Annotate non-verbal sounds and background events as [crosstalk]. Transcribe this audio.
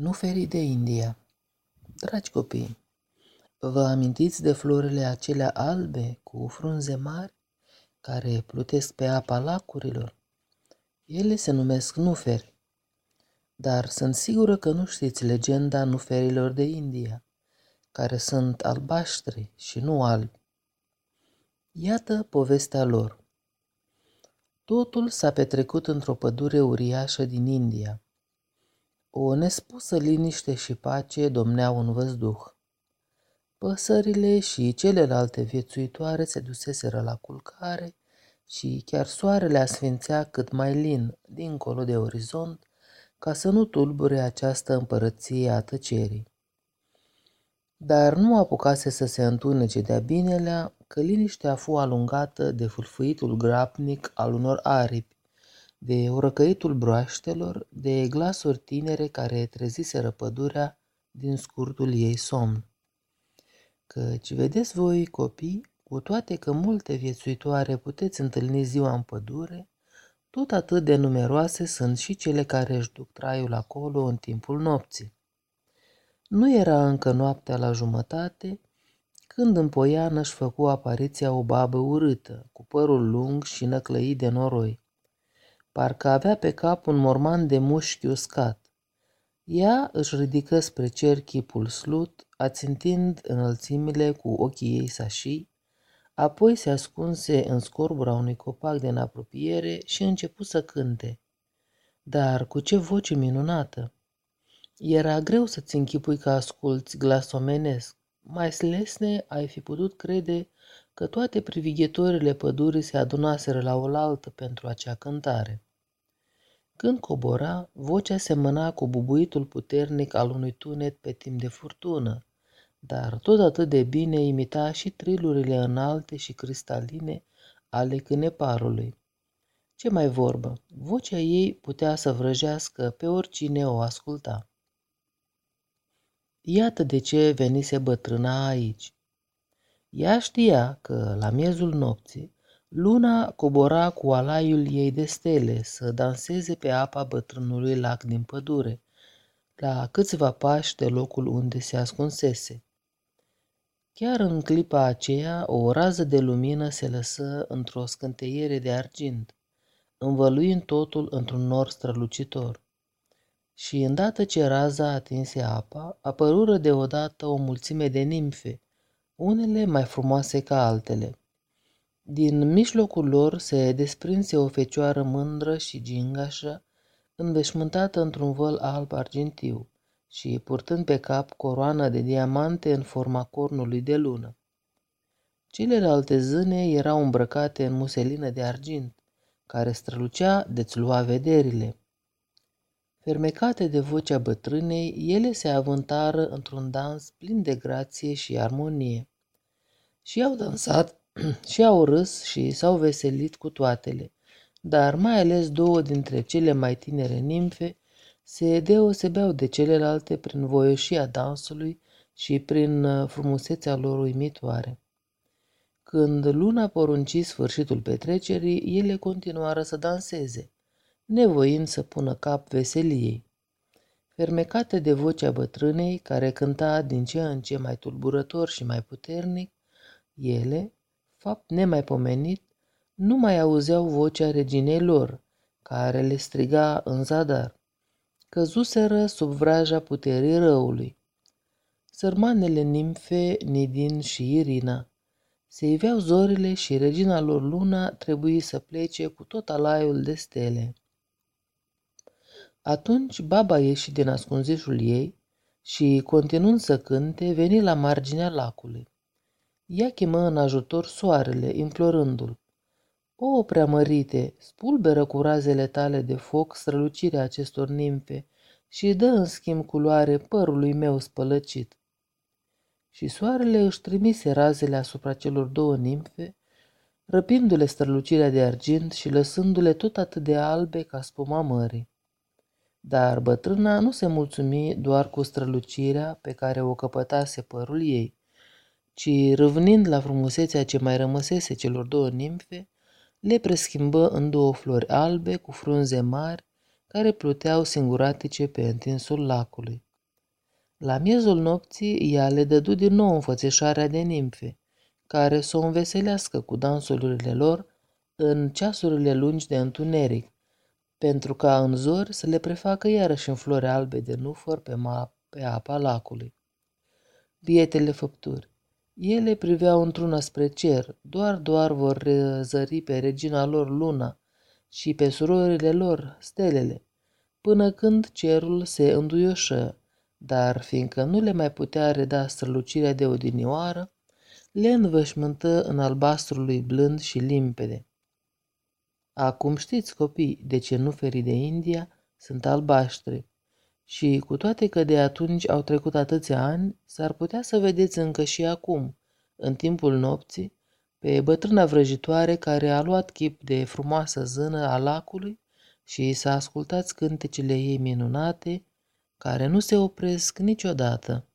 Nu feri de India Dragi copii, vă amintiți de florile acelea albe cu frunze mari care plutesc pe apa lacurilor? Ele se numesc nuferi, dar sunt sigură că nu știți legenda nuferilor de India, care sunt albaștri și nu albi. Iată povestea lor. Totul s-a petrecut într-o pădure uriașă din India. O nespusă liniște și pace domneau în văzduh. Păsările și celelalte viețuitoare se duseseră la culcare și chiar soarele asfințea cât mai lin, dincolo de orizont, ca să nu tulbure această împărăție a tăcerii. Dar nu apucase să se întunece de-a binelea că liniștea fu alungată de fulfuitul grapnic al unor aripi, de urăcăitul broaștelor, de glasuri tinere care treziseră pădurea din scurtul ei somn. Căci vedeți voi, copii, cu toate că multe viețuitoare puteți întâlni ziua în pădure, tot atât de numeroase sunt și cele care își duc traiul acolo în timpul nopții. Nu era încă noaptea la jumătate, când în poiană își făcu apariția o babă urâtă, cu părul lung și năclăit de noroi. Parcă avea pe cap un morman de mușchi uscat. Ea își ridică spre cer chipul slut, ațintind înălțimile cu ochii ei sașii, apoi se ascunse în scorbura unui copac de în apropiere și începu să cânte. Dar cu ce voce minunată! Era greu să-ți închipui că asculți glas omenesc. Mai slesne ai fi putut crede că toate privighetorile pădurii se adunaseră la oaltă pentru acea cântare. Când cobora, vocea semăna cu bubuitul puternic al unui tunet pe timp de furtună, dar tot atât de bine imita și trilurile înalte și cristaline ale câneparului. Ce mai vorbă, vocea ei putea să vrăjească pe oricine o asculta. Iată de ce venise bătrâna aici. Ea știa că, la miezul nopții, luna cobora cu alaiul ei de stele să danseze pe apa bătrânului lac din pădure, la câțiva pași de locul unde se ascunsese. Chiar în clipa aceea, o rază de lumină se lăsă într-o scânteiere de argint, învăluind totul într-un nor strălucitor și îndată ce raza atinse apa, apărură deodată o mulțime de nimfe, unele mai frumoase ca altele. Din mijlocul lor se desprinse o fecioară mândră și gingașă, înveșmântată într-un văl alb argintiu și purtând pe cap coroana de diamante în forma cornului de lună. Celelalte zâne erau îmbrăcate în muselină de argint, care strălucea de-ți lua vederile. Fermecate de vocea bătrânei, ele se avântară într-un dans plin de grație și armonie. Și au dansat, [clears throat] și au râs și s-au veselit cu toatele, dar mai ales două dintre cele mai tinere nimfe se deosebeau de celelalte prin voioșia dansului și prin uh, frumusețea lor uimitoare. Când luna porunci sfârșitul petrecerii, ele continuară să danseze, nevoind să pună cap veseliei. Fermecate de vocea bătrânei, care cânta din ce în ce mai tulburător și mai puternic, ele, fapt nemaipomenit, nu mai auzeau vocea reginei lor, care le striga în zadar. Căzuseră sub vraja puterii răului. Sărmanele nimfe, Nidin și Irina, se iveau zorile și regina lor Luna trebuie să plece cu tot alaiul de stele. Atunci baba ieși din ascunzișul ei și, continuând să cânte, veni la marginea lacului. Ea chemă în ajutor soarele, implorându-l. O, preamărite, spulberă cu razele tale de foc strălucirea acestor nimfe și dă în schimb culoare părului meu spălăcit. Și soarele își trimise razele asupra celor două nimfe, răpindu-le strălucirea de argint și lăsându-le tot atât de albe ca spuma mării. Dar bătrâna nu se mulțumi doar cu strălucirea pe care o căpătase părul ei, ci râvnind la frumusețea ce mai rămăsese celor două nimfe, le preschimbă în două flori albe cu frunze mari care pluteau singuratice pe întinsul lacului. La miezul nopții, ea le dădu din nou înfățișarea de nimfe, care să o înveselească cu dansurile lor în ceasurile lungi de întuneric, pentru ca în zor să le prefacă iarăși în flori albe de nufăr pe, ma- pe apa lacului. Bietele făpturi, ele priveau într-una spre cer, doar, doar vor răzări pe regina lor luna și pe surorile lor stelele, până când cerul se înduioșă, dar fiindcă nu le mai putea reda strălucirea de odinioară, le învășmântă în albastrul lui blând și limpede. Acum știți, copii, de ce nu ferii de India sunt albaștri. Și cu toate că de atunci au trecut atâția ani, s-ar putea să vedeți încă și acum, în timpul nopții, pe bătrâna vrăjitoare care a luat chip de frumoasă zână a lacului și să ascultați cântecele ei minunate, care nu se opresc niciodată.